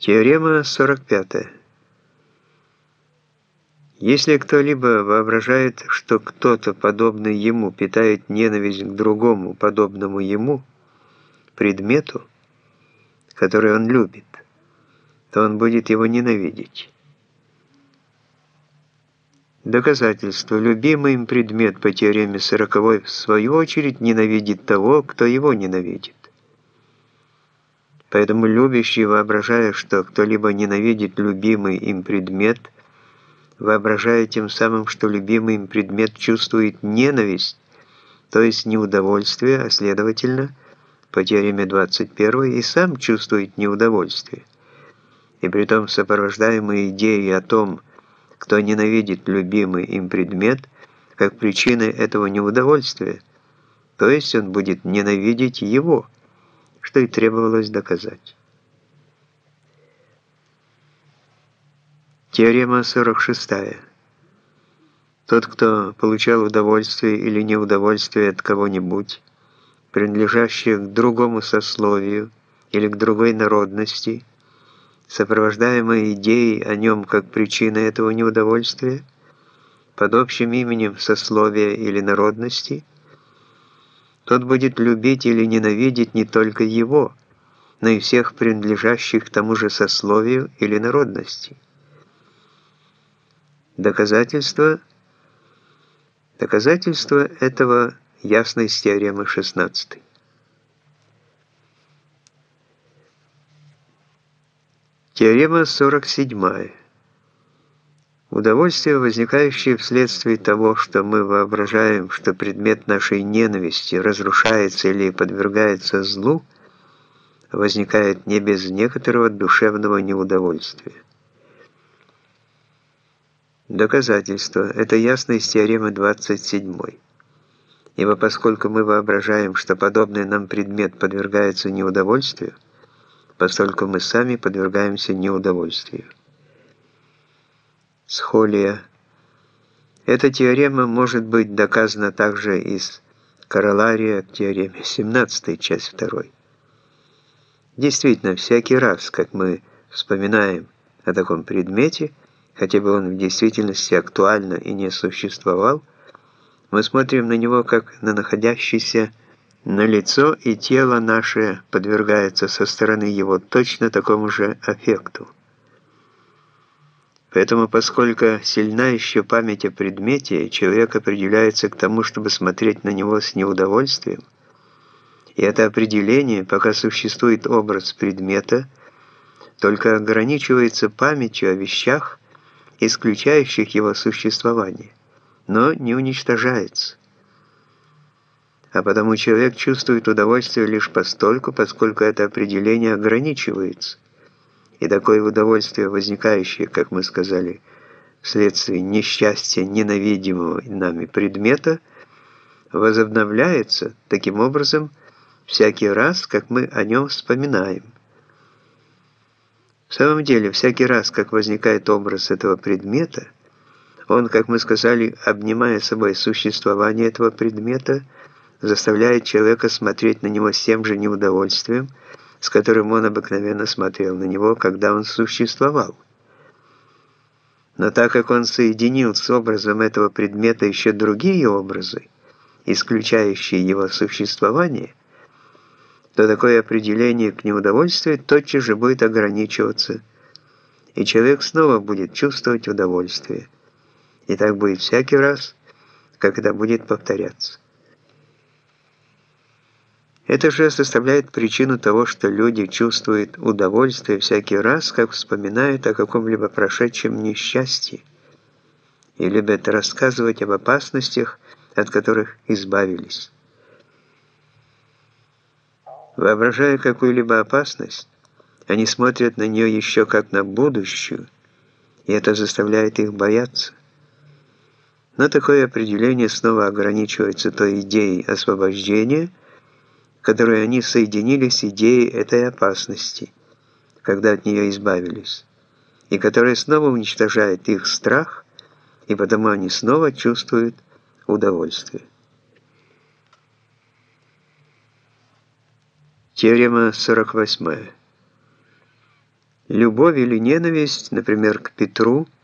Теорема 45. Если кто-либо воображает, что кто-то, подобный ему, питает ненависть к другому, подобному ему, предмету, который он любит, то он будет его ненавидеть. Доказательство. Любимый им предмет по теореме 40 в свою очередь ненавидит того, кто его ненавидит. Поэтому любящий, воображая, что кто-либо ненавидит любимый им предмет, воображая тем самым, что любимый им предмет чувствует ненависть, то есть неудовольствие, а следовательно, по теореме 21 и сам чувствует неудовольствие. И притом сопровождаемый идеей о том, кто ненавидит любимый им предмет, как причиной этого неудовольствия, то есть он будет ненавидеть его – что и требовалось доказать. Теорема 46. Тот, кто получал удовольствие или неудовольствие от кого-нибудь, принадлежащих к другому сословию или к другой народности, сопровождаемой идеей о нем как причиной этого неудовольствия, под общим именем сословия или народности – тот будет любить или ненавидеть не только его, но и всех принадлежащих к тому же сословию или народности. Доказательство Доказательство этого ясно из теоремы 16. Теорема 47. Удовольствие, возникающее вследствие того, что мы воображаем, что предмет нашей ненависти разрушается или подвергается злу, возникает не без некоторого душевного неудовольствия. Доказательство. Это ясно из теоремы 27. Ибо поскольку мы воображаем, что подобный нам предмет подвергается неудовольствию, поскольку мы сами подвергаемся неудовольствию. Схолия. Эта теорема может быть доказана также из королария к теореме 17, часть 2. Действительно, всякий раз, как мы вспоминаем о таком предмете, хотя бы он в действительности актуально и не существовал, мы смотрим на него как на находящийся на лицо, и тело наше подвергается со стороны его точно такому же аффекту. Поэтому, поскольку сильна еще память о предмете, человек определяется к тому, чтобы смотреть на него с неудовольствием. И это определение, пока существует образ предмета, только ограничивается памятью о вещах, исключающих его существование, но не уничтожается. А потому человек чувствует удовольствие лишь постольку, поскольку это определение ограничивается – и такое удовольствие, возникающее, как мы сказали, вследствие несчастья ненавидимого нами предмета, возобновляется таким образом всякий раз, как мы о нем вспоминаем. В самом деле, всякий раз, как возникает образ этого предмета, он, как мы сказали, обнимая собой существование этого предмета, заставляет человека смотреть на него с тем же неудовольствием, с которым он обыкновенно смотрел на него, когда он существовал. Но так как он соединил с образом этого предмета еще другие образы, исключающие его существование, то такое определение к неудовольствию тотчас же будет ограничиваться, и человек снова будет чувствовать удовольствие. И так будет всякий раз, это будет повторяться. Это же составляет причину того, что люди чувствуют удовольствие всякий раз, как вспоминают о каком-либо прошедшем несчастье и любят рассказывать об опасностях, от которых избавились. Воображая какую-либо опасность, они смотрят на нее еще как на будущую, и это заставляет их бояться. Но такое определение снова ограничивается той идеей освобождения – которой они соединили с идеей этой опасности, когда от нее избавились, и которая снова уничтожает их страх, и потому они снова чувствуют удовольствие. Теорема 48. Любовь или ненависть, например, к Петру –